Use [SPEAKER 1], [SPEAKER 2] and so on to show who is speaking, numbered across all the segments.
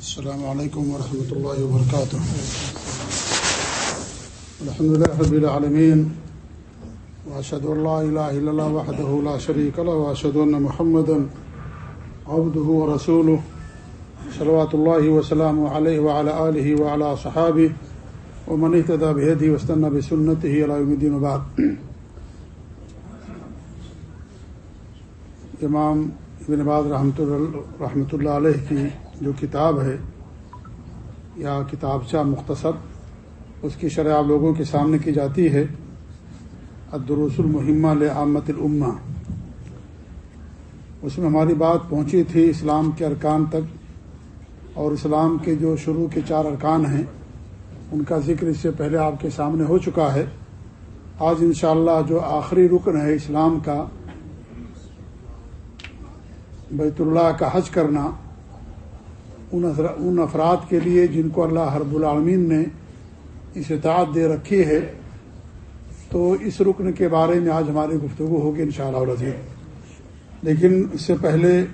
[SPEAKER 1] السلام عليكم ورحمة الله وبركاته. الحمد لله رب العالمين، وأشهد أن لا إله إلا الله وحده لا شريك له، وأشهد أن محمدا عبده ورسوله صلوات الله وسلامه عليه وعلى آله وعلى صحابه ومن اهتدى بهديه واستنى بسنته إلى يوم الدين وبعد. امام ابن باز رحمۃ رحمۃ اللہ علیہ کی جو کتاب ہے یا کتاب چاہ مختصر، اس کی شرح آپ لوگوں کے سامنے کی جاتی ہے، الدروس المحمہ لعامت الامہ۔ اس میں ہماری بات پہنچی تھی اسلام کے ارکان تک، اور اسلام کے جو شروع کے چار ارکان ہیں، ان کا ذکر اس سے پہلے آپ کے سامنے ہو چکا ہے۔ آج انشاءاللہ جو آخری رکن ہے اسلام کا، بیت اللہ کا حج کرنا ان افراد کے لیے جن کو اللہ حرب العالمین نے اس اطاعت دے رکھی ہے، تو اس رکن کے بارے میں آج ہماری گفتگو ہوگی ان شاء اللہ لیکن اس سے پہلے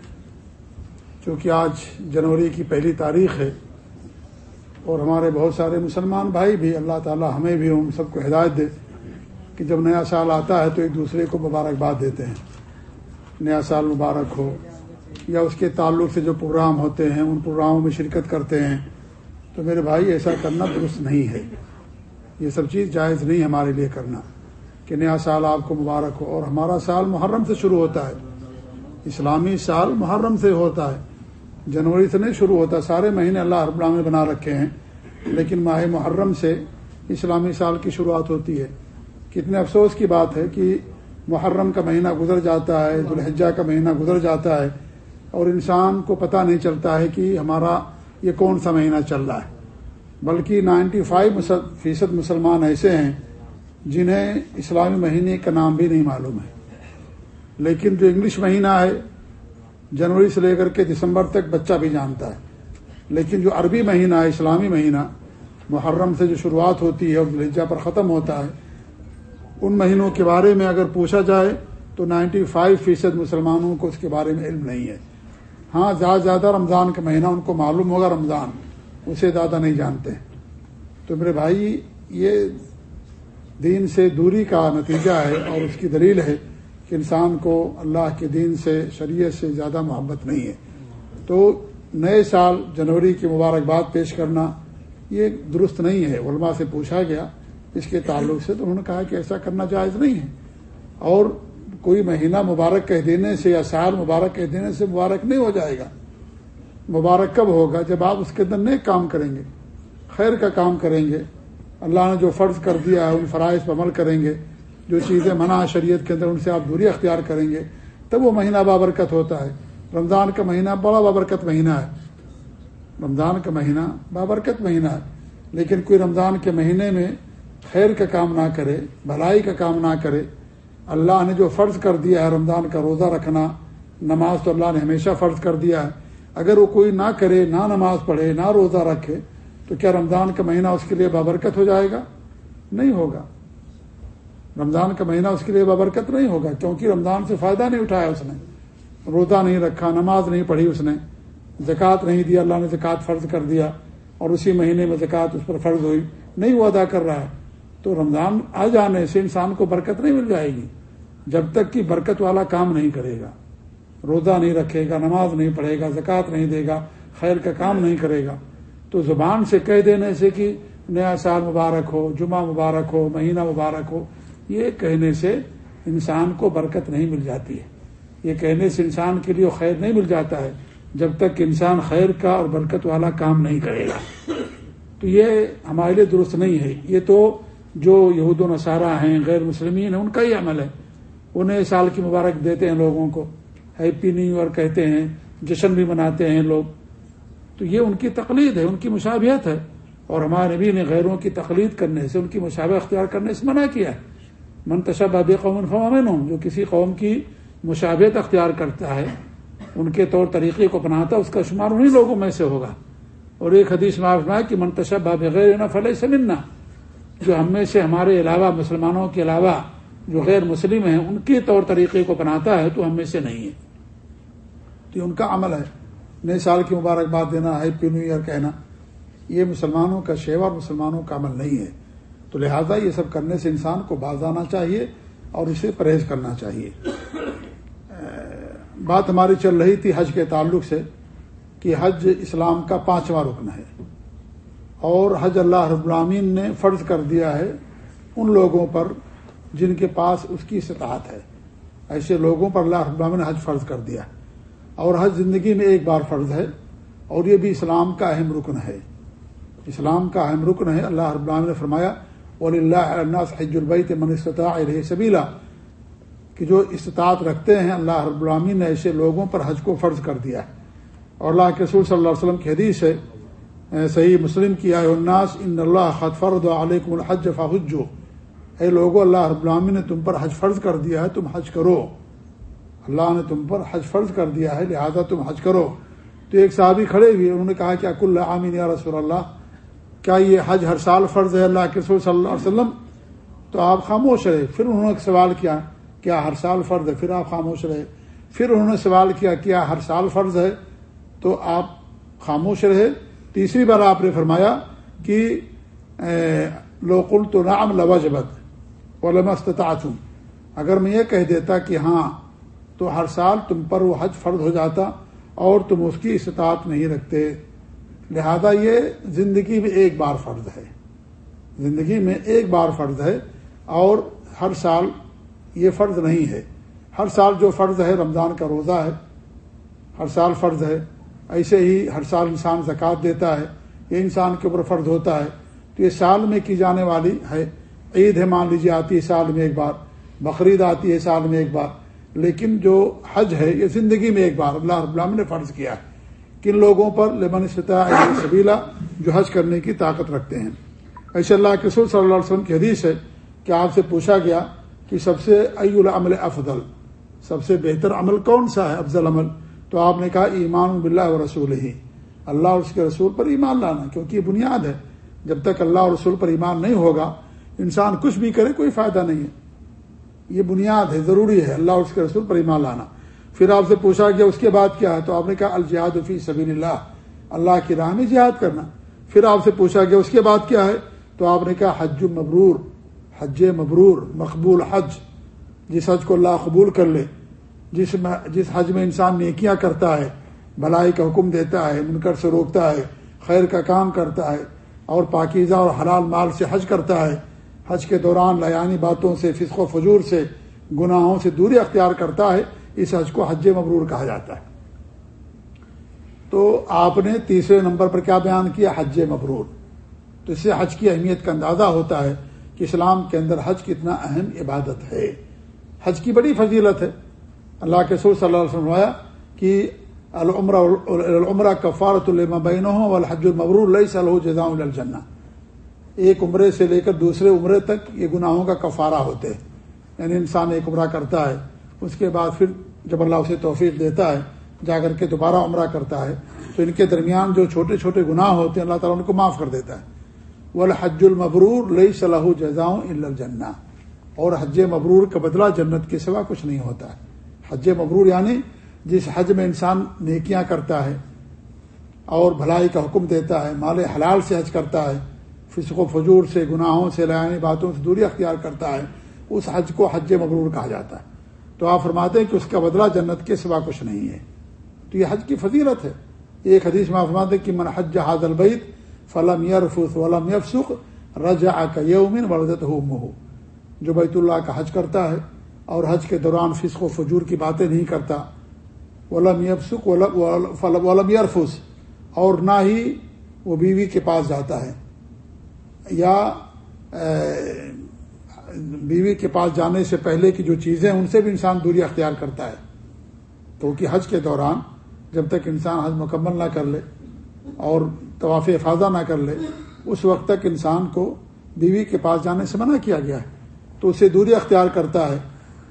[SPEAKER 1] چونکہ آج جنوری کی پہلی تاریخ ہے اور ہمارے بہت سارے مسلمان بھائی بھی اللہ تعالی ہمیں بھی ہم سب کو ہدایت دے کہ جب نیا سال آتا ہے تو ایک دوسرے کو مبارکباد دیتے ہیں۔ نیا سال مبارک ہو۔ یا اس کے تعلق سے جو پروگرام ہوتے ہیں، ان پروگراموں میں شرکت کرتے ہیں، تو میرے بھائی ایسا کرنا درست نہیں ہے۔ یہ سب چیز جائز نہیں ہمارے لیے کرنا۔ کہ نیا سال آپ کو مبارک ہو۔ اور ہمارا سال محرم سے شروع ہوتا ہے۔ اسلامی سال محرم سے ہوتا ہے۔ جنوری سے نہیں شروع ہوتا، سارے مہینے اللہ رب العالمین نے بنا رکھے ہیں۔ لیکن ماہ محرم سے اسلامی سال کی شروعات ہوتی ہے۔ کتنے افسوس کی بات ہے کہ محرم کا مہینہ گزر جاتا ہے دلحجہ کا مہینہ گزر جاتا ہے۔ اور انسان کو پتہ نہیں چلتا ہے کہ ہمارا یہ کون سا مہینہ چل رہا ہے۔ بلکہ نائنٹی فائیو فیصد مسلمان ایسے ہیں جنہیں اسلامی مہینے کا نام بھی نہیں معلوم ہے۔ لیکن جو انگلش مہینہ ہے، جنوری سے لے کر کے دسمبر تک بچہ بھی جانتا ہے۔ لیکن جو عربی مہینہ ہے، اسلامی مہینہ، محرم سے جو شروعات ہوتی ہے اور لہجہ پر ختم ہوتا ہے، ان مہینوں کے بارے میں اگر پوچھا جائے تو نائنٹی فائیو فیصد مسلمانوں کو اس کے بارے میں علم نہیں ہے۔ ہاں زیادہ زیادہ رمضان کا مہینہ ان کو معلوم ہوگا، رمضان۔ اسے زیادہ نہیں جانتے۔ تو میرے بھائی، یہ دین سے دوری کا نتیجہ ہے اور اس کی دلیل ہے کہ انسان کو اللہ کے دین سے، شریعت سے زیادہ محبت نہیں ہے۔ تو نئے سال جنوری کی مبارکباد پیش کرنا یہ درست نہیں ہے۔ علماء سے پوچھا گیا، اس کے تعلق سے تو انہوں نے کہا کہ ایسا کرنا جائز نہیں ہے۔ اور کوئی مہینہ مبارک کہہ دینے سے یا سال مبارک کہہ دینے سے مبارک نہیں ہو جائے گا۔ مبارک کب ہوگا؟ جب آپ اس کے اندر نیک کام کریں گے، خیر کا کام کریں گے۔ اللہ نے جو فرض کر دیا ہے، ان فرائض پر عمل کریں گے، جو چیزیں منع شریعت کے اندر ان سے آپ دوری اختیار کریں گے، تب وہ مہینہ بابرکت ہوتا ہے۔ رمضان کا مہینہ بڑا بابرکت مہینہ ہے۔ رمضان کا مہینہ بابرکت مہینہ ہے۔ لیکن کوئی رمضان کے مہینے میں خیر کا کام نہ کرے، بھلائی کا کام نہ کرے اللہ نے جو فرض کر دیا ہے رمضان کا روزہ رکھنا، نماز تو اللہ نے ہمیشہ فرض کر دیا ہے۔ اگر وہ کوئی نہ کرے، نہ نماز پڑھے، نہ روزہ رکھے، تو کیا رمضان کا مہینہ اس کے لیے بابرکت ہو جائے گا؟ نہیں ہوگا۔ رمضان کا مہینہ اس کے لیے بابرکت نہیں ہوگا، کیونکہ رمضان سے فائدہ نہیں اٹھایا اس نے۔ روزہ نہیں رکھا، نماز نہیں پڑھی اس نے۔ زکوٰۃ نہیں دیا، اللہ نے زکوٰۃ فرض کر دیا۔ اور اسی مہینے میں زکوٰۃ اس پر فرض ہوئی۔ نہیں وہ ادا کر رہا ہے۔ تو رمضان آ جانے سے انسان کو برکت نہیں مل جائے گی۔ جب تک کہ برکت والا کام نہیں کرے گا۔ روزہ نہیں رکھے گا، نماز نہیں پڑھے گا، زکوٰۃ نہیں دے گا، خیر کا کام نہیں کرے گا۔ تو زبان سے کہہ دینے سے کہ نیا سال مبارک ہو، جمعہ مبارک ہو، مہینہ مبارک ہو، یہ کہنے سے انسان کو برکت نہیں مل جاتی ہے۔ یہ کہنے سے انسان کے لیے خیر نہیں مل جاتا ہے جب تک کہ انسان خیر کا اور برکت والا کام نہیں کرے گا۔ تو یہ ہمارے لیے درست نہیں ہے۔ یہ تو جو یہود و نصارہ ہیں، غیر مسلمین ہیں، ان کا ہی عمل ہے۔ انہیں سال کی مبارک دیتے ہیں لوگوں کو۔ ہیپی نیو ایئر کہتے ہیں، جشن بھی مناتے ہیں لوگ۔ تو یہ ان کی تقلید ہے، ان کی مشابہت ہے۔ اور ہمارے نبی نے غیروں کی تقلید کرنے سے، ان کی مشابہ اختیار کرنے سے منع کیا ہے۔ منتشا باب قوم قومن ہوں جو کسی قوم کی مشابت اختیار کرتا ہے، ان کے طور طریقے کو اپناتا اس کا شمار انہیں لوگوں میں سے ہوگا۔ اور ایک حدیث معاف کہ منتشا باب غیر فلح سے جو ہم میں سے ہمارے علاوہ مسلمانوں کے علاوہ جو غیر مسلم ہیں، ان کے طور طریقے کو اپناتا ہے تو ہم میں سے نہیں ہے۔ تو یہ ان کا عمل ہے۔ نئے سال کی مبارکباد دینا ہیپی نیو ایئر کہنا، یہ مسلمانوں کا شیوا مسلمانوں کا عمل نہیں ہے۔ تو لہذا یہ سب کرنے سے انسان کو باز آنا چاہیے اور اسے پرہیز کرنا چاہیے۔ بات ہماری چل رہی تھی حج کے تعلق سے کہ حج اسلام کا پانچواں رکن ہے۔ اور حج اللہ رب العامین نے فرض کر دیا ہے ان لوگوں پر جن کے پاس اس کی استطاعت ہے۔ ایسے لوگوں پر اللہ رب نے حج فرض کر دیا۔ اور حج زندگی میں ایک بار فرض ہے اور یہ بھی اسلام کا اہم رکن ہے۔ اسلام کا اہم رکن ہے۔ اللہ رب العالمین نے فرمایا ولی اللہ حج البیت من استطاع علیہ سبیلا کہ جو استطاعت رکھتے ہیں، اللہ رب العامین نے ایسے لوگوں پر حج کو فرض کر دیا ہے۔ اور اللہ کے رسول صلی اللہ علیہ وسلم کی حدیث ہے، صحیح مسلم کیا ہے الناس ان اللہ خط فرد علیکم الحج فاحجو اے لوگوں اللہ رب العالمین نے تم پر حج فرض کر دیا ہے، تم حج کرو۔ اللہ نے تم پر حج فرض کر دیا ہے، لہذا تم حج کرو۔ تو ایک صحابی کھڑے ہوئے، انہوں نے کہا کہ اکل عامین یا رسول اللہ، کیا یہ حج ہر سال فرض ہے؟ اللہ کے رسول صلی اللہ علیہ وسلم۔ تو آپ خاموش رہے۔ پھر انہوں نے سوال کیا کیا ہر سال فرض ہے؟ پھر آپ خاموش رہے۔ پھر انہوں نے سوال کیا کیا ہر سال فرض ہے؟ تو آپ خاموش رہے۔ تیسری بار آپ نے فرمایا کہ لوکل تو نام لوجبت۔ علم استطاعتم اگر میں یہ کہہ دیتا کہ ہاں تو ہر سال تم پر وہ حج فرض ہو جاتا اور تم اس کی استطاعت نہیں رکھتے۔ لہذا یہ زندگی میں ایک بار فرض ہے۔ زندگی میں ایک بار فرض ہے اور ہر سال یہ فرض نہیں ہے۔ ہر سال جو فرض ہے، رمضان کا روزہ ہے۔ ہر سال فرض ہے۔ ایسے ہی ہر سال انسان زکوٰۃ دیتا ہے۔ یہ انسان کے اوپر فرض ہوتا ہے۔ تو یہ سال میں کی جانے والی ہے۔ عید ہے، مان لیجیے، آتی ہے سال میں ایک بار، بقرعید آتی ہے سال میں ایک بار، لیکن جو حج ہے، یہ زندگی میں ایک بار، اللہ رب العالمین نے فرض کیا ہے کن لوگوں پر لمن سبیلا جو حج کرنے کی طاقت رکھتے ہیں۔ ایسے اللہ کے رسول صلی اللہ علیہ وسلم کی حدیث ہے کہ آپ سے پوچھا گیا کہ سب سے ای العمل افضل، سب سے بہتر عمل کون سا ہے، افضل عمل؟ تو آپ نے کہا ایمان بلّہ و رسول ہی اللہ اور اس کے رسول پر ایمان لانا، کیونکہ یہ بنیاد ہے۔ جب تک اللہ اور رسول پر ایمان نہیں ہوگا انسان کچھ بھی کرے کوئی فائدہ نہیں ہے۔ یہ بنیاد ہے، ضروری ہے۔ اللہ اور اس کے رسول پر ایمان لانا۔ پھر آپ سے پوچھا گیا، اس کے بعد کیا ہے؟ تو آپ نے کہا، الجہاد فی سبیل اللہ اللہ کی راہ میں جہاد کرنا۔ پھر آپ سے پوچھا گیا، اس کے بعد کیا ہے؟ تو آپ نے کہا، حج مبرور۔ حج مبرور، مقبول حج۔ جس حج کو اللہ قبول کر لے، جس جس حج میں انسان نیکیاں کرتا ہے بھلائی کا حکم دیتا ہے، منکر سے روکتا ہے، خیر کا کام کرتا ہے، اور پاکیزہ اور حلال مال سے حج کرتا ہے حج کے دوران لیانی باتوں سے، فسق و فجور سے، گناہوں سے دوری اختیار کرتا ہے، اس حج کو حج مبرور کہا جاتا ہے۔ تو آپ نے تیسرے نمبر پر کیا بیان کیا؟ حج مبرور۔ تو اس سے حج کی اہمیت کا اندازہ ہوتا ہے کہ اسلام کے اندر حج کتنا اہم عبادت ہے۔ حج کی بڑی فضیلت ہے۔ اللہ کے سور صلی اللہ علیہ وسلم کہ العمرہ کفارت المبین الحج المبرور لئی صلی جزا الجنہ۔ ایک عمرے سے لے کر دوسرے عمرے تک یہ گناہوں کا کفارہ ہوتے ہیں۔ یعنی انسان ایک عمرہ کرتا ہے، اس کے بعد پھر جب اللہ اسے توفیق دیتا ہے، جا کر کے دوبارہ عمرہ کرتا ہے، تو ان کے درمیان جو چھوٹے چھوٹے گناہ ہوتے ہیں، اللہ تعالیٰ ان کو معاف کر دیتا ہے۔ وہ الحج المبرور لئی صلاح جزاؤں الجنا اور حج مبرور کا بدلہ جنت کے سوا کچھ نہیں ہوتا۔ ہے حج مبرور یعنی جس حج میں انسان نیکیاں کرتا ہے اور بھلائی کا حکم دیتا ہے، مال حلال سے حج کرتا ہے فسق و فجور سے، گناہوں سے لائنی باتوں سے دوری اختیار کرتا ہے، اس حج کو حج مبرور کہا جاتا ہے۔ تو آپ فرماتے ہیں کہ اس کا بدلہ جنت کے سوا کچھ نہیں ہے۔ تو یہ حج کی فضیلت ہے۔ ایک حدیث میں آپ فرماتے کہ من حج حاض البعید فلم یرفس ولم یفسخ رجا کا یومن وردت ہو مہ جو بیت اللہ کا حج کرتا ہے اور حج کے دوران فسق و فجور کی باتیں نہیں کرتا۔ ولم یفسق ولم یرفس اور نہ ہی وہ بیوی کے پاس جاتا ہے۔ یا بیوی کے پاس جانے سے پہلے کی جو چیزیں ان سے بھی انسان دوری اختیار کرتا ہے۔ تو کہ حج کے دوران جب تک انسان حج مکمل نہ کر لے اور طواف افاظہ نہ کر لے، اس وقت تک انسان کو بیوی کے پاس جانے سے منع کیا گیا ہے۔ تو اسے دوری اختیار کرتا ہے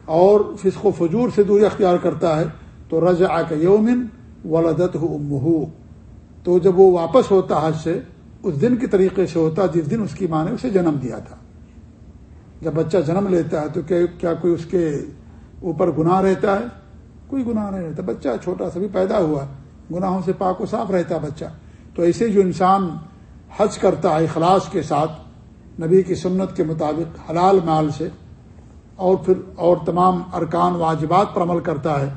[SPEAKER 1] اور فسق و فجور سے دوری اختیار کرتا ہے۔ تو رج آ کے یومن ولادت ہو تو جب وہ واپس ہوتا حج سے اس دن کے طریقے سے ہوتا، جس دن اس کی ماں نے اسے جنم دیا تھا۔ جب بچہ جنم لیتا ہے تو کیا کوئی اس کے اوپر گناہ رہتا ہے؟ کوئی گناہ نہیں رہتا۔ بچہ چھوٹا سا بھی پیدا ہوا، گناہوں سے پاک و صاف رہتا بچہ۔ تو ایسے جو انسان حج کرتا ہے اخلاص کے ساتھ، نبی کی سنت کے مطابق حلال مال سے، اور پھر، اور تمام ارکان واجبات پر عمل کرتا ہے،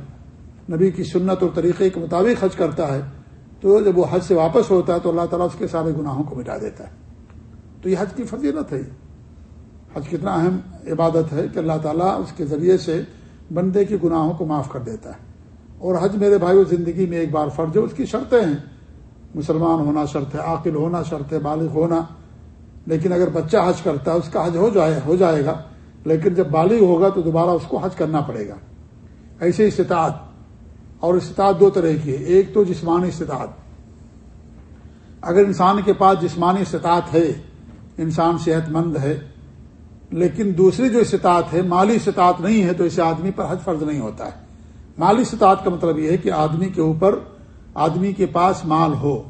[SPEAKER 1] نبی کی سنت اور طریقے کے مطابق حج کرتا ہے تو جب وہ حج سے واپس ہوتا ہے تو اللہ تعالیٰ اس کے سارے گناہوں کو مٹا دیتا ہے۔ تو یہ حج کی فضیلت ہے۔ حج کتنا اہم عبادت ہے کہ اللہ تعالیٰ اس کے ذریعے سے بندے کے گناہوں کو معاف کر دیتا ہے۔ اور حج میرے بھائیو، زندگی میں ایک بار فرض ہے، اس کی شرطیں ہیں۔ مسلمان ہونا شرط ہے، عاقل ہونا شرط ہے، بالغ ہونا۔ لیکن اگر بچہ حج کرتا ہے، اس کا حج ہو جائے ہو جائے گا۔ لیکن جب بالغ ہوگا تو دوبارہ اس کو حج کرنا پڑے گا۔ ایسے استطاعت۔ اور استطاعت دو طرح کی ہے۔ ایک تو جسمانی استطاعت۔ اگر انسان کے پاس جسمانی استطاعت ہے، انسان صحت مند ہے، لیکن دوسری جو استطاعت ہے، مالی استطاعت نہیں ہے، تو اسے آدمی پر حج فرض نہیں ہوتا ہے۔ مالی استطاعت کا مطلب یہ ہے کہ آدمی کے اوپر آدمی کے پاس مال ہو،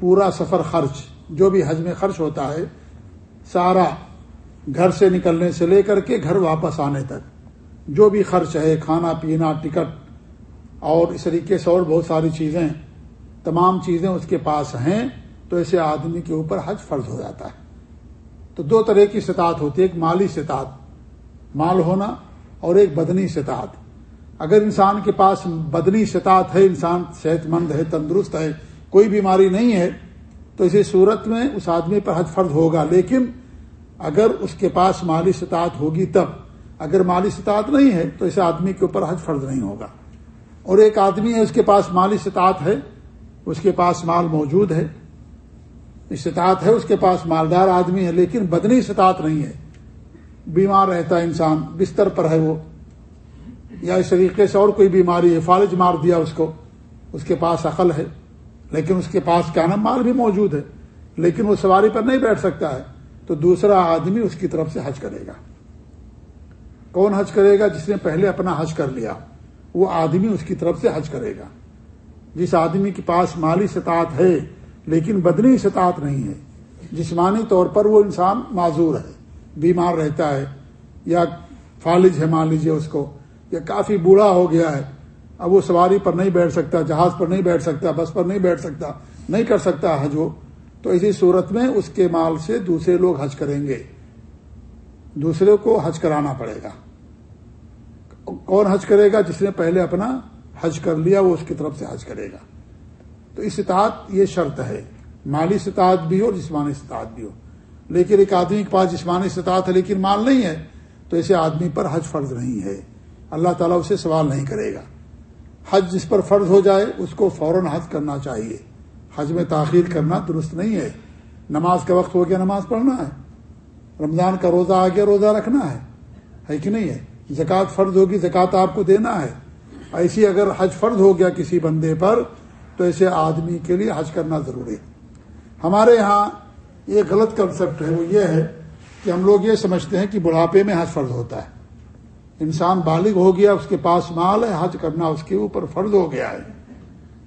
[SPEAKER 1] پورا سفر خرچ، جو بھی حج میں خرچ ہوتا ہے، سارا گھر سے نکلنے سے لے کر کے گھر واپس آنے تک۔ جو بھی خرچ ہے، کھانا، پینا، ٹکٹ اور اس طریقے سے اور بہت ساری چیزیں، تمام چیزیں اس کے پاس ہیں، تو ایسے آدمی کے اوپر حج فرض ہو جاتا ہے۔ تو دو طرح کی استطاعت ہوتی ہے، ایک مالی استطاعت، مال ہونا اور ایک بدنی استطاعت۔ اگر انسان کے پاس بدنی استطاعت ہے، انسان صحت مند ہے، تندرست ہے، کوئی بیماری نہیں ہے، تو اسی صورت میں اس آدمی پر حج فرض ہوگا۔ لیکن اگر اس کے پاس مالی استطاعت ہوگی تب، اگر مالی استطاعت نہیں ہے، تو اسے آدمی کے اوپر حج فرض نہیں ہوگا۔ اور ایک آدمی ہے، اس کے پاس مالی استطاعت ہے، اس کے پاس مال موجود ہے، استطاعت ہے، اس کے پاس مالدار آدمی ہے، لیکن بدنی استطاعت نہیں ہے۔ بیمار رہتا ہے انسان، بستر پر ہے وہ، یا اس طریقے سے اور کوئی بیماری ہے، فالج مار دیا اس کو، اس کے پاس عقل ہے، لیکن اس کے پاس کیا نام، مال بھی موجود ہے، لیکن وہ سواری پر نہیں بیٹھ سکتا ہے۔ تو دوسرا آدمی اس کی طرف سے حج کرے گا۔ کون حج کرے گا؟ جس نے پہلے اپنا حج کر لیا۔ وہ آدمی اس کی طرف سے حج کرے گا۔ جس آدمی کے پاس مالی سطاعت ہے، لیکن بدنی سطاعت نہیں ہے، جسمانی طور پر وہ انسان معذور ہے، بیمار رہتا ہے، یا فالج ہے، مان لیجیے اس کو، یا کافی بوڑھا ہو گیا ہے، اب وہ سواری پر نہیں بیٹھ سکتا، جہاز پر نہیں بیٹھ سکتا، بس پر نہیں بیٹھ سکتا، نہیں کر سکتا حج وہ۔ تو اسی صورت میں اس کے مال سے دوسرے لوگ حج کریں گے۔ دوسرے کو حج کرانا پڑے گا۔ کون حج کرے گا جس نے پہلے اپنا حج کر لیا وہ اس کی طرف سے حج کرے گا تو اس اطاعت یہ شرط ہے مالی استطاعت بھی ہو جسمانی استطاعت بھی ہو لیکن ایک آدمی کے پاس جسمانی استطاعت ہے لیکن مال نہیں ہے تو اسے آدمی پر حج فرض نہیں ہے اللہ تعالیٰ اسے سوال نہیں کرے گا حج جس پر فرض ہو جائے اس کو فوراً حج کرنا چاہیے حج میں تاخیر کرنا درست نہیں ہے نماز کا وقت ہو گیا نماز پڑھنا ہے رمضان کا روزہ آ گیا روزہ رکھنا ہے ہے کہ نہیں ہے زکوٰۃ فرض ہوگی، زکوٰۃ آپ کو دینا ہے۔ ایسی اگر حج فرض ہو گیا کسی بندے پر، تو ایسے آدمی کے لیے حج کرنا ضروری ہے۔ ہمارے یہاں یہ غلط کنسپٹ ہے، وہ یہ ہے کہ ہم لوگ یہ سمجھتے ہیں کہ بڑھاپے میں حج فرض ہوتا ہے۔ انسان بالغ ہو گیا، اس کے پاس مال ہے، حج کرنا اس کے اوپر فرض ہو گیا ہے۔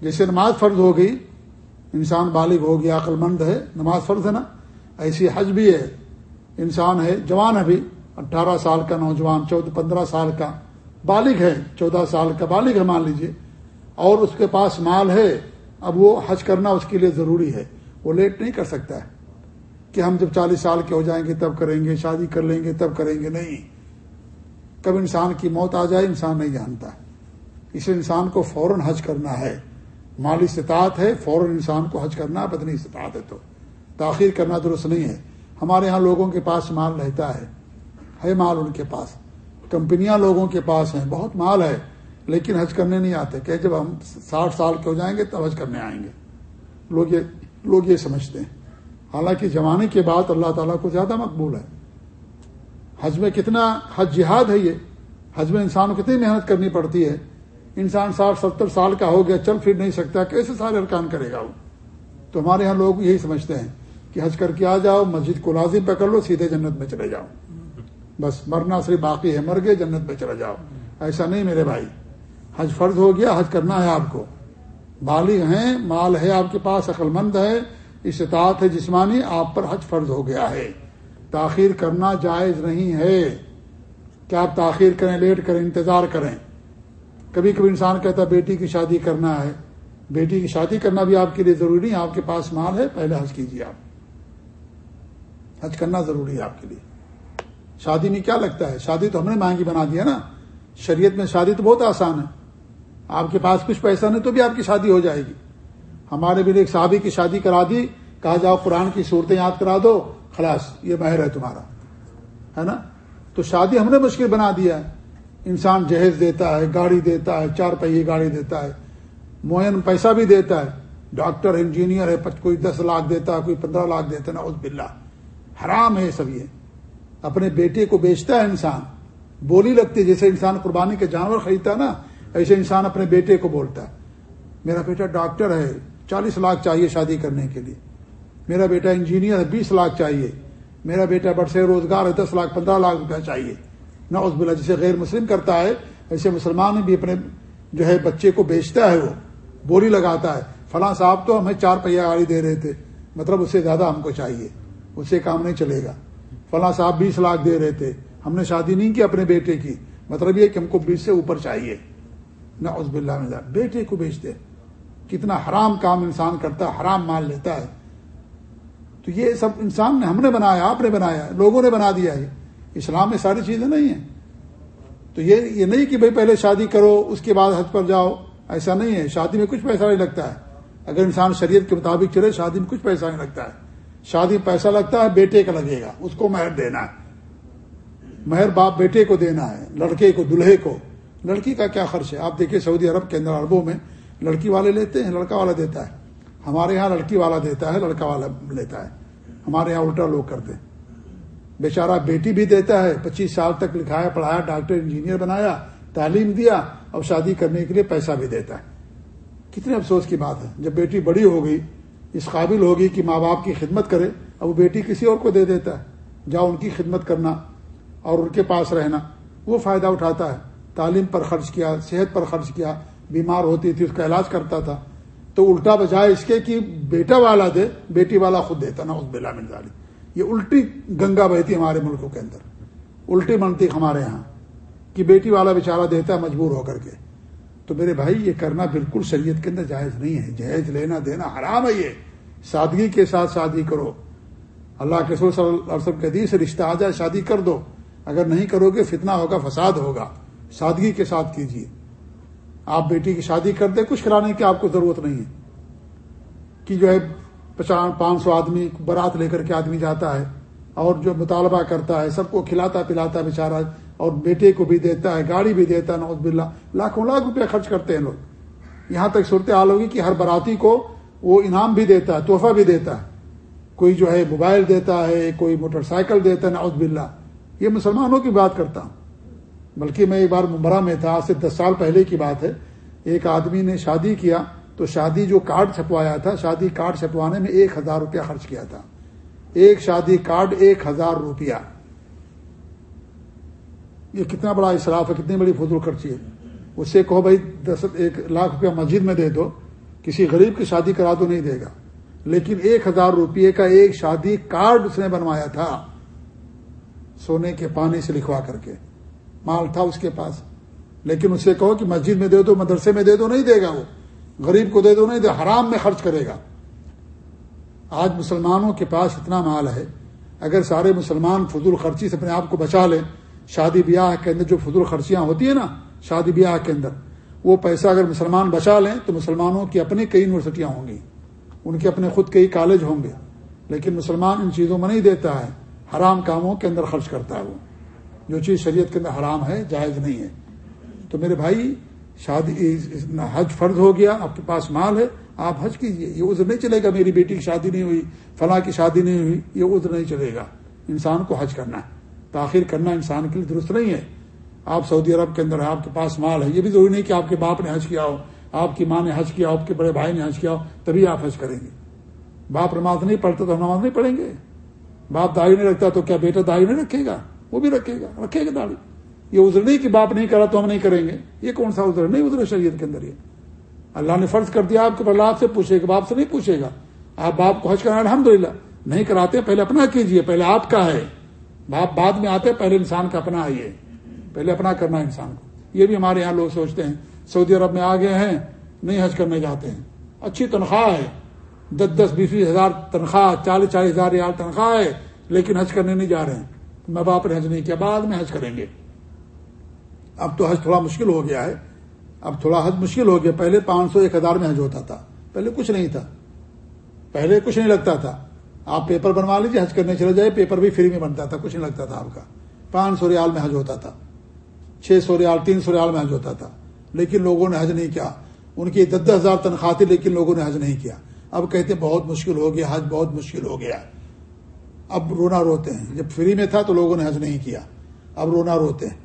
[SPEAKER 1] جیسے نماز فرض ہو گئی، انسان بالغ ہو گیا عقل مند ہے، نماز فرض ہے نا۔ ایسی حج بھی ہے، انسان ہے، جوان ابھی اٹھارہ سال کا نوجوان چودہ پندرہ سال کا بالغ ہے، چودہ سال کا بالغ ہے مان لیجیے اور اس کے پاس مال ہے، اب وہ حج کرنا اس کے لیے ضروری ہے۔ وہ لیٹ نہیں کر سکتا ہے۔ کہ ہم جب چالیس سال کے ہو جائیں گے تب کریں گے، شادی کر لیں گے تب کریں گے، نہیں۔ کب انسان کی موت آ جائے، انسان نہیں جانتا۔ اسے انسان کو فوراً حج کرنا ہے۔ مالی استطاعت ہے، فوراً انسان کو حج کرنا بدنی استطاعت ہے تو۔ تاخیر کرنا درست نہیں ہے۔ ہمارے یہاں لوگوں کے پاس مال رہتا ہے۔ ہے مال ان کے پاس۔ کمپنیاں لوگوں کے پاس ہیں، بہت مال ہے، لیکن حج کرنے نہیں آتے۔ کہ جب ہم ساٹھ سال کے ہو جائیں گے تب حج کرنے آئیں گے۔ لوگ یہ لوگ یہ سمجھتے ہیں۔ حالانکہ جوانی کے بعد اللہ تعالیٰ کو زیادہ مقبول ہے۔ حج میں کتنا حج جہاد ہے یہ۔ حج میں انسان کو کتنی محنت کرنی پڑتی ہے۔ انسان ساٹھ ستر سال کا ہو گیا، چل پھر نہیں سکتا، کیسے سارے ارکان کرے گا وہ؟ تو ہمارے یہاں لوگ یہی سمجھتے ہیں کہ حج کر کے آ جاؤ، مسجد کو لازم پکڑ لو، سیدھے جنت میں چلے جاؤ۔ بس مرنا صرف باقی ہے، مر گئے، جنت میں چلے جاؤ۔ ایسا نہیں میرے بھائی۔ حج فرض ہو گیا، حج کرنا ہے آپ کو۔ بالغ ہیں، مال ہے آپ کے پاس، عقل مند ہے، استطاعت ہے، جسمانی، آپ پر حج فرض ہو گیا ہے۔ تاخیر کرنا جائز نہیں ہے۔ کیا آپ تاخیر کریں، لیٹ کریں، انتظار کریں۔ کبھی کبھی انسان کہتا ہے، بیٹی کی شادی کرنا ہے۔ بیٹی کی شادی کرنا بھی آپ کے لیے ضروری نہیں، آپ کے پاس مال ہے، پہلے حج کیجیے آپ۔ حج کرنا ضروری ہے آپ کے لیے۔ شادی میں کیا لگتا ہے؟ شادی تو ہم نے مہنگی بنا دیا نا۔ شریعت میں شادی تو بہت آسان ہے۔ آپ کے پاس کچھ پیسہ نہیں تو بھی آپ کی شادی ہو جائے گی۔ ہمارے بھی ایک صحابی کی شادی کرا دی، کہا جاؤ قرآن کی صورتیں یاد کرا دو، خلاص، یہ مہر ہے تمہارا۔ ہے نا؟ تو شادی ہم نے مشکل بنا دیا ہے۔ انسان جہیز دیتا ہے، گاڑی دیتا ہے، چار پہیے گاڑی دیتا ہے۔ معین پیسہ بھی دیتا ہے۔ ڈاکٹر، انجینئر ہے کوئی دس لاکھ دیتا ہے، کوئی پندرہ لاکھ دیتا ہے نا اس بلّہ حرام ہے سب یہ۔ اپنے بیٹے کو بیچتا ہے انسان۔ بولی لگتی ہے جیسے انسان قربانی کے جانور خریدتا ہے نا، ایسے انسان اپنے بیٹے کو بولتا ہے۔ میرا بیٹا ڈاکٹر ہے، چالیس لاکھ چاہیے شادی کرنے کے لیے۔ میرا بیٹا انجینئر ہے، بیس لاکھ چاہیے۔ میرا بیٹا بڑے روزگار ہے، دس لاکھ، پندرہ لاکھ روپیہ چاہیے۔ نہ اس بلا جسے غیر مسلم کرتا ہے، ایسے مسلمان بھی اپنے جو ہے بچے کو بیچتا ہے وہ، بولی لگاتا ہے۔ فلاں صاحب تو ہمیں چار پہیا گاڑی دے رہے تھے مطلب اس سے زیادہ ہم کو چاہیے اسے کام نہیں چلے گا۔ فلاں صاحب بیس لاکھ دے رہے تھے۔ ہم نے شادی نہیں کی اپنے بیٹے کی۔ مطلب یہ کہ ہم کو بیس سے اوپر چاہیے۔ نہ اس بلّہ میں بیٹے کو بیچتے کتنا حرام کام انسان کرتا ہے، حرام مال لیتا ہے۔ تو یہ سب انسان نے ہم نے بنایا، آپ نے بنایا، لوگوں نے بنا دیا ہے۔ اسلام میں ساری چیزیں نہیں ہیں۔ تو یہ یہ نہیں کہ بھائی پہلے شادی کرو، اس کے بعد حج پر جاؤ۔ ایسا نہیں ہے۔ شادی میں کچھ پیسہ نہیں لگتا ہے۔ اگر انسان شریعت کے مطابق چلے، شادی میں کچھ پیسہ نہیں لگتا ہے۔ شادی پیسہ لگتا ہے، بیٹے کا لگے گا۔ اس کو مہر دینا ہے۔ مہر باپ بیٹے کو دینا ہے، لڑکے کو، دلہے کو۔ لڑکی کا کیا خرچ ہے؟ آپ دیکھیے سعودی عرب کے اندر عربوں میں لڑکی والے لیتے ہیں، لڑکا والا دیتا ہے۔ ہمارے یہاں لڑکی والا دیتا ہے، لڑکا والا لیتا ہے۔ ہمارے یہاں الٹا لوگ کرتے ہیں۔ بیچارہ بیٹی بھی دیتا ہے، پچیس سال تک لکھایا، پڑھایا، ڈاکٹر، انجینئر بنایا، تعلیم دیا اور شادی کرنے کے لیے پیسہ بھی دیتا ہے۔ کتنے افسوس کی بات ہے۔ جب بیٹی بڑی ہو گئی اس قابل ہوگی کہ ماں باپ کی خدمت کرے اب وہ بیٹی کسی اور کو دے دیتا ہے۔ جاؤ ان کی خدمت کرنا اور ان کے پاس رہنا۔ وہ فائدہ اٹھاتا ہے۔ تعلیم پر خرچ کیا، صحت پر خرچ کیا، بیمار ہوتی تھی، اس کا علاج کرتا تھا۔ تو الٹا بجائے اس کے کہ بیٹا والا دے، بیٹی والا خود دیتا نا اس بلا منظالی یہ الٹی گنگا بہتی ہمارے ملکوں کے اندر۔ الٹی منتی ہمارے یہاں کہ بیٹی والا بیچارہ دیتا ہے، مجبور ہو کر کے۔ تو میرے بھائی یہ کرنا بالکل شریعت کے اندر جائز نہیں ہے۔ جہیز لینا دینا حرام ہے یہ۔ سادگی کے ساتھ شادی کرو۔ اللہ کے صلی اللہ علیہ وسلم کے سے رشتہ آ جائے شادی کر دو۔ اگر نہیں کرو گے، فتنہ ہوگا، فساد ہوگا۔ سادگی کے ساتھ کیجیے۔ آپ بیٹی کی شادی کر دیں، کچھ کرانے کی آپ کو ضرورت نہیں ہے۔ کہ جو ہے پچاس پانچ سو آدمی برات لے کر کے آدمی جاتا ہے اور جو مطالبہ کرتا ہے، سب کو کھلاتا پلاتا بیچارہ اور بیٹے کو بھی دیتا ہے، گاڑی بھی دیتا ہے نوز بلّہ لاکھوں لاکھ روپے خرچ کرتے ہیں لوگ۔ یہاں تک صورت حال ہوگی کہ ہر براتی کو وہ انعام بھی دیتا ہے، تحفہ بھی دیتا ہے۔ کوئی جو ہے موبائل دیتا ہے، کوئی موٹر سائیکل دیتا ہے نوز بلّہ یہ مسلمانوں کی بات کرتا ہوں۔ بلکہ میں ایک بار ممبرا میں تھا صرف دس سال پہلے کی بات ہے۔ ایک آدمی نے شادی کیا تو شادی جو کارڈ چھپوایا تھا، شادی کارڈ چھپوانے میں ایک ہزار روپیہ خرچ کیا تھا۔ ایک شادی کارڈ ایک ہزار روپیہ۔ یہ کتنا بڑا اصراف ہے، کتنی بڑی فضول خرچی ہے۔ اس سے کہو بھائی، دس، ایک لاکھ روپیہ مسجد میں دے دو، کسی غریب کی شادی کرا دو نہیں دے گا۔ لیکن ایک ہزار روپیے کا ایک شادی کارڈ اس نے بنوایا تھا، سونے کے پانی سے لکھوا کر کے۔ مال تھا اس کے پاس۔ لیکن اسے کہو کہ مسجد میں دے دو، مدرسے میں دے دو، نہیں دے گا وہ۔ غریب کو دے دو، نہیں دے، حرام میں خرچ کرے گا۔ آج مسلمانوں کے پاس اتنا مال ہے، اگر سارے مسلمان فضول خرچی سے اپنے آپ کو بچا لیں شادی بیاہ کے اندر جو فضول خرچیاں ہوتی ہیں نا، شادی بیاہ کے اندر، وہ پیسہ اگر مسلمان بچا لیں تو مسلمانوں کی اپنی کئی یونیورسٹیاں ہوں گی، ان کے اپنے خود کئی کالج ہوں گے، لیکن مسلمان ان چیزوں میں نہیں دیتا ہے، حرام کاموں کے اندر خرچ کرتا ہے وہ۔ جو چیز شریعت کے اندر حرام ہے، جائز نہیں ہے۔ تو میرے بھائی، شادی، حج فرض ہو گیا، آپ کے پاس مال ہے، آپ حج کیجیے یہ عذر نہیں چلے گا، میری بیٹی کی شادی نہیں ہوئی، فلاں کی شادی نہیں ہوئی، یہ عذر نہیں چلے گا۔ انسان کو حج کرنا ہے۔ تاخیر کرنا انسان کے لیے درست نہیں ہے۔ آپ سعودی عرب کے اندر آپ کے پاس مال ہے۔ یہ بھی ضروری نہیں کہ آپ کے باپ نے حج کیا ہو، آپ کی ماں نے حج کیا ہو، آپ کے بڑے بھائی نے حج کیا ہو، تبھی آپ حج کریں گے۔ باپ نماز نہیں پڑھتا تو نماز نہیں پڑھیں گے۔ باپ داڑھی نہیں رکھتا تو کیا بیٹا داڑھی نہیں رکھے گا؟ وہ بھی رکھے گا رکھے گا داڑھی۔ یہ ادھر نہیں کہ باپ نہیں کرا تو ہم نہیں کریں گے۔ یہ کون سا ادھر نہیں ادھر شریعت کے اندر یہ۔ اللہ نے فرض کر دیا آپ کے اللہ سے پوچھے گا، باپ سے نہیں پوچھے گا۔ آپ باپ کو حج کرنا الحمد نہیں کراتے، پہلے اپنا کیجیے پہلے آپ کا ہے۔ باپ بعد میں آتے پہلے انسان کا اپنا آئیے پہلے اپنا کرنا ہے انسان کو۔ یہ بھی ہمارے یہاں لوگ سوچتے ہیں، سعودی عرب میں آ گئے ہیں، نہیں حج کرنے جاتے ہیں۔ اچھی تنخواہ ہے، دس دس بیس بیس ہزار تنخواہ، چالیس چالیس ہزار ریال تنخواہ ہے، لیکن حج کرنے نہیں جا رہے ہیں۔ ماں باپ نے حج نہیں کیا، بعد میں حج کریں گے۔ اب تو حج تھوڑا مشکل ہو گیا ہے۔ اب تھوڑا حج مشکل ہو گیا۔ پہلے پانچ سو، ایک ہزار میں حج ہوتا تھا۔ پہلے کچھ نہیں تھا۔ پہلے کچھ نہیں لگتا تھا۔ آپ پیپر بنوا لیجیے حج کرنے چلے جائے پیپر بھی فری میں بنتا تھا، کچھ نہیں لگتا تھا آپ کا۔ پانچ سو ریال میں حج ہوتا تھا، چھ سو ریال، تین سو ریال میں حج ہوتا تھا۔ لیکن لوگوں نے حج نہیں کیا۔ ان کی دس دس ہزار تنخواہ تھی، لیکن لوگوں نے حج نہیں کیا۔ اب کہتے بہت مشکل ہو گیا، حج بہت مشکل ہو گیا۔ اب رونا روتے ہیں۔ جب فری میں تھا تو لوگوں نے حج نہیں کیا۔ اب رونا روتے ہیں۔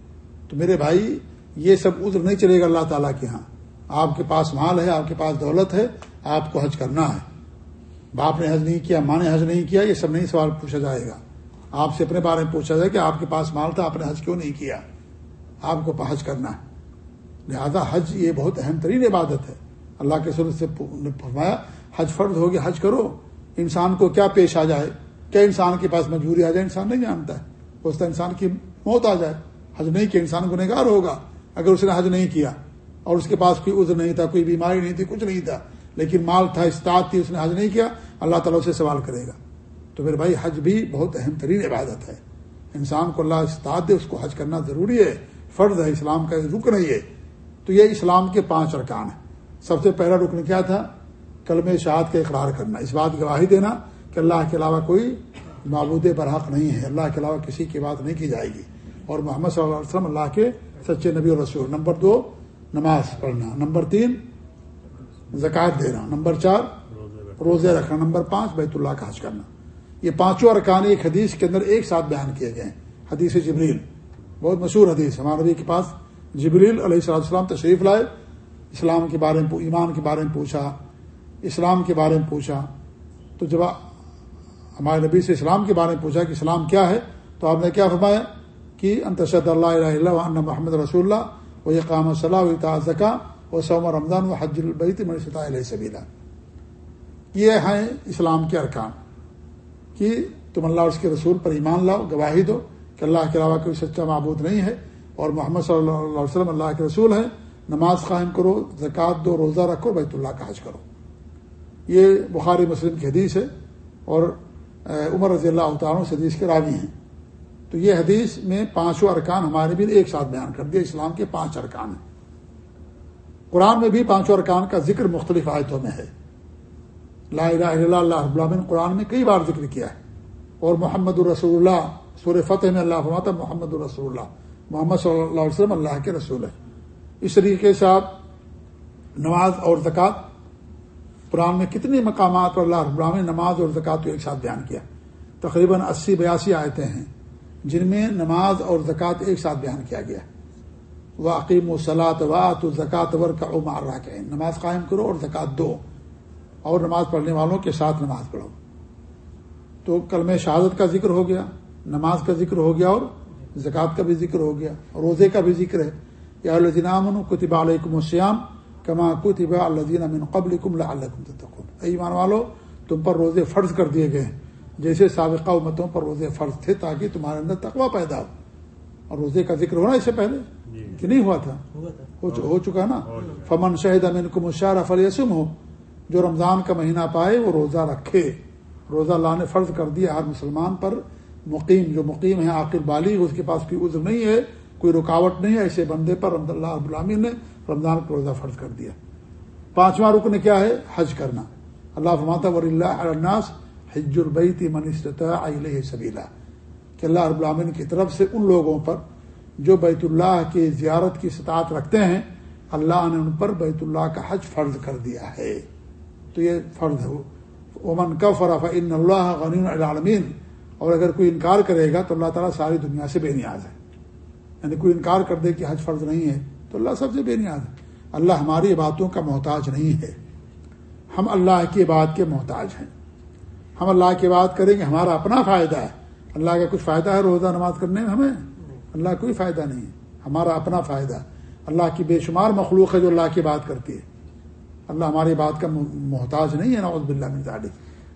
[SPEAKER 1] تو میرے بھائی، یہ سب ادھر نہیں چلے گا اللہ تعالیٰ کے ہاں۔ آپ کے پاس مال ہے، آپ کے پاس دولت ہے، آپ کو حج کرنا ہے۔ باپ نے حج نہیں کیا، ماں نے حج نہیں کیا، یہ سب نہیں سوال پوچھا جائے گا۔ آپ سے اپنے بارے میں پوچھا جائے کہ آپ کے پاس مال تھا، آپ نے حج کیوں نہیں کیا؟ آپ کو حج کرنا ہے۔ لہذا حج یہ بہت اہم ترین عبادت ہے۔ اللہ کے سر سے فرمایا، حج فرض ہو گیا حج کرو۔ انسان کو کیا پیش آ جائے؟ کیا انسان کے پاس مجبوری آ جائے؟ انسان نہیں جانتا ہے۔ اس طرح انسان کی موت آ جائے۔ حج نہیں کیا، انسان گنہگار ہوگا۔ اگر اس نے حج نہیں کیا اور اس کے پاس کوئی عذر نہیں تھا، کوئی بیماری نہیں تھی، کچھ نہیں تھا لیکن مال تھا، استاد تھی، اس نے حج نہیں کیا، اللہ تعالیٰ سے سوال کرے گا۔ تو میرے بھائی، حج بھی بہت اہم ترین عبادت ہے۔ انسان کو اللہ استاد دے، اس کو حج کرنا ضروری ہے۔ فرض ہے، اسلام کا رک نہیں ہے۔ تو یہ اسلام کے پانچ ارکان ہیں۔ سب سے پہلا رکن کیا تھا؟ کلم شہاد کا اقرار کرنا۔ اس بات گواہی دینا کہ اللہ کے علاوہ کوئی معبود برحق نہیں ہے۔ اللہ کے علاوہ کسی کی بات نہیں کی جائے گی۔ اور محمد صلی اللہ علیہ وسلم اللہ کے سچے نبی اور رسول۔ نمبر دو، نماز پڑھنا۔ نمبر تین زکوٰۃ دینا نمبر چار، روزے رکھنا۔ نمبر پانچ، بیت اللہ کا حج کرنا۔ یہ پانچوں ارکان ایک حدیث کے اندر ایک ساتھ بیان کیے گئے حدیث جبریل، بہت مشہور حدیث ہمارے نبی کے پاس جبریل علیہ السلام السلام تشریف لائے۔ اسلام کے بارے میں ایمان کے بارے میں پوچھا۔ اسلام کے بارے میں پوچھا۔ تو جب ہمارے نبی سے اسلام کے بارے میں پوچھا کہ اسلام کیا ہے، تو آپ نے کیا فرمایا؟ کہ انتشد اللہ الہ اللہ محمد رسول اللہ و یہ قام صلاح زکا و سوم رمضان و حج البیت مرسطہ علیہ سبیلا۔ یہ ہیں اسلام کے ارکان کہ تم اللہ اس کے رسول پر ایمان لاؤ، گواہی دو کہ اللہ کے علاوہ کوئی سچا معبود نہیں ہے اور محمد صلی اللہ علیہ وسلم اللہ کے رسول ہیں۔ نماز قائم کرو، زکوٰۃ دو، روزہ رکھو، بیت اللہ کا حج کرو۔ یہ بخاری مسلم کی حدیث ہے اور عمر رضی اللہ تعالیٰ سے حدیث کے راوی ہیں۔ تو یہ حدیث میں پانچوں ارکان ہمارے بھی ایک ساتھ بیان کر دیا، اسلام کے پانچ ارکان ہیں۔ قرآن میں بھی پانچوں ارکان کا ذکر مختلف آیتوں میں ہے۔ لا الہ الا اللہ رب العالمین قرآن میں کئی بار ذکر کیا ہے۔ اور محمد الرسول اللہ سور فتح میں اللہ فرماتا محمد الرسول اللہ محمد صلی اللہ علیہ وسلم اللہ کے رسول ہے اس طریقے سے آپ نماز اور زکوٰۃ، قرآن میں کتنے مقامات پر اللہ رب العالمین نماز اور زکوٰۃ کو ایک ساتھ بیان کیا۔ تقریباً اسی بیاسی آیتیں ہیں، جن میں نماز اور زکوٰۃ ایک ساتھ بیان کیا گیا۔ وہ عقیم و صلاحت وات و زکوٰۃ ور کا عمار کہ نماز قائم کرو اور زکوٰۃ دو۔ اور نماز پڑھنے والوں کے ساتھ نماز پڑھو۔ تو کلم شہادت کا ذکر ہو گیا، نماز کا ذکر ہو گیا اور زکوٰۃ کا بھی ذکر ہو گیا۔ روزے کا بھی ذکر ہے۔ یا الدینام کتب علیکم السیام کما کتب الدین امن قبل ایمان والو، تم پر روزے فرض کر دیے گئے ہیں۔ جیسے سابقہ امتوں پر روزے فرض تھے تاکہ تمہارے اندر تقوا پیدا ہو۔ اور روزے کا ذکر ہونا اس سے پہلے جی۔ کہ نہیں ہوا تھا؟ ہو چکا نا؟ فمن شہید امین کو مشار فلیسم ہو جو رمضان کا مہینہ پائے وہ روزہ رکھے۔ روزہ اللہ نے فرض کر دیا ہر مسلمان پر۔ مقیم جو مقیم ہے عاقل بالی اس کے پاس کوئی عذر نہیں ہے کوئی رکاوٹ نہیں ہے۔ ایسے بندے پر رحمد اللہ ابرامی نے رمضان کا روزہ فرض کر دیا۔ پانچواں رکن کیا ہے؟ حج کرنا۔ اللہ فرماتا ور اللہ الناس حج البیت من استطاع علیہ سبیلا کہ اللہ رب العالمین کی طرف سے ان لوگوں پر جو بیت اللہ کی زیارت کی سطاعت رکھتے ہیں، اللہ نے ان پر بیت اللہ کا حج فرض کر دیا ہے۔ تو یہ فرض ہے۔ امن کا فرف ان اللہ غنی العالمین اور اگر کوئی انکار کرے گا تو اللہ تعالیٰ ساری دنیا سے بے نیاز ہے۔ یعنی کوئی انکار کر دے کہ حج فرض نہیں ہے تو اللہ سب سے بے نیاز ہے۔ اللہ ہماری باتوں کا محتاج نہیں ہے۔ ہم اللہ کی بات کے محتاج ہیں۔ ہم اللہ کی بات کریں گے، ہمارا اپنا فائدہ ہے۔ اللہ کا کچھ فائدہ ہے روزہ نماز کرنے میں؟ ہمیں اللہ کوئی فائدہ نہیں ہے۔ ہمارا اپنا فائدہ۔ اللہ کی بے شمار مخلوق ہے جو اللہ کی بات کرتی ہے۔ اللہ ہماری بات کا محتاج نہیں ہے نوز بلّہ مزاج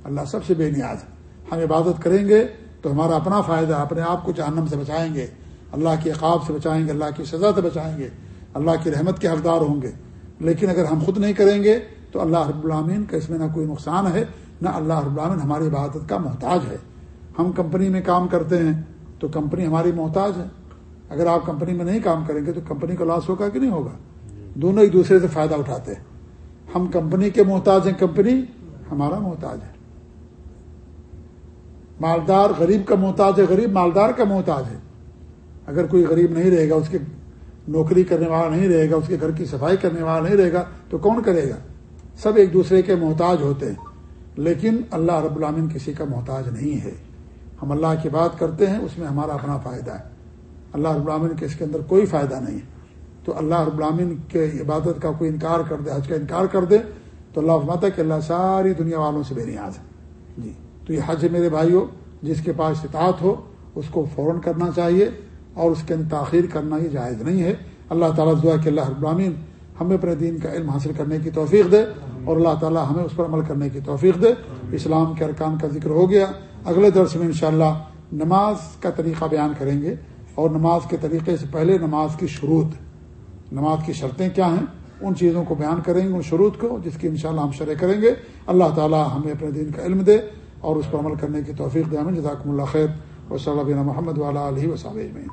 [SPEAKER 1] اللہ سب سے بے نیاز ہے۔ ہم عبادت کریں گے تو ہمارا اپنا فائدہ، اپنے آپ کو جہنم سے بچائیں گے۔ اللہ کے عقاب سے بچائیں گے، اللہ کی سزا سے بچائیں گے۔ اللہ کی رحمت کے حقدار ہوں گے۔ لیکن اگر ہم خود نہیں کریں گے تو اللہ رب العامین کا اس میں نہ کوئی نقصان ہے، نہ اللہ رب العامین ہماری عبادت کا محتاج ہے۔ ہم کمپنی میں کام کرتے ہیں تو کمپنی ہماری محتاج ہے۔ اگر آپ کمپنی میں نہیں کام کریں گے تو کمپنی کا لاس ہوگا کہ نہیں ہوگا؟ دونوں ایک دوسرے سے فائدہ اٹھاتے ہیں۔ ہم کمپنی کے محتاج ہیں، کمپنی ہمارا محتاج ہے۔ مالدار غریب کا محتاج ہے، غریب مالدار کا محتاج ہے۔ اگر کوئی غریب نہیں رہے گا، اس کے نوکری کرنے والا نہیں رہے گا، اس کے گھر کی صفائی کرنے والا نہیں رہے گا، تو کون کرے گا؟ سب ایک دوسرے کے محتاج ہوتے ہیں۔ لیکن اللہ رب العامن کسی کا محتاج نہیں ہے۔ ہم اللہ کی بات کرتے ہیں، اس میں ہمارا اپنا فائدہ ہے۔ اللہ رب العامن کے اس کے اندر کوئی فائدہ نہیں ہے۔ تو اللہ رب العامن کے عبادت کا کوئی انکار کر دے، حج کا انکار کر دے، تو اللہ فرماتا ہے کہ اللہ ساری دنیا والوں سے بے نیاز ہے۔ جی۔ تو یہ حج میرے بھائیوں، جس کے پاس اطاعت ہو، اس کو فوراً کرنا چاہیے اور اس کے اندر تاخیر کرنا یہ جائز نہیں ہے۔ اللہ تعالیٰ دعا کہ اللہ ابرامین ہمیں اپنے دین کا علم حاصل کرنے کی توفیق دے اور اللہ تعالیٰ ہمیں اس پر عمل کرنے کی توفیق دے۔ اسلام کے ارکان کا ذکر ہو گیا۔ اگلے درس میں انشاءاللہ نماز کا طریقہ بیان کریں گے اور نماز کے طریقے سے پہلے نماز کی شروط، نماز کی شرطیں کیا ہیں، ان چیزوں کو بیان کریں گے، ان شروط کو، جس کی انشاءاللہ ہم شرح کریں گے۔ اللہ تعالیٰ ہمیں اپنے دین کا علم دے اور اس پر عمل کرنے کی توفیق دے۔ ہمیں جزاکم اللہ خیر۔ و صلی اللہ محمد والا علیہ وسلم میں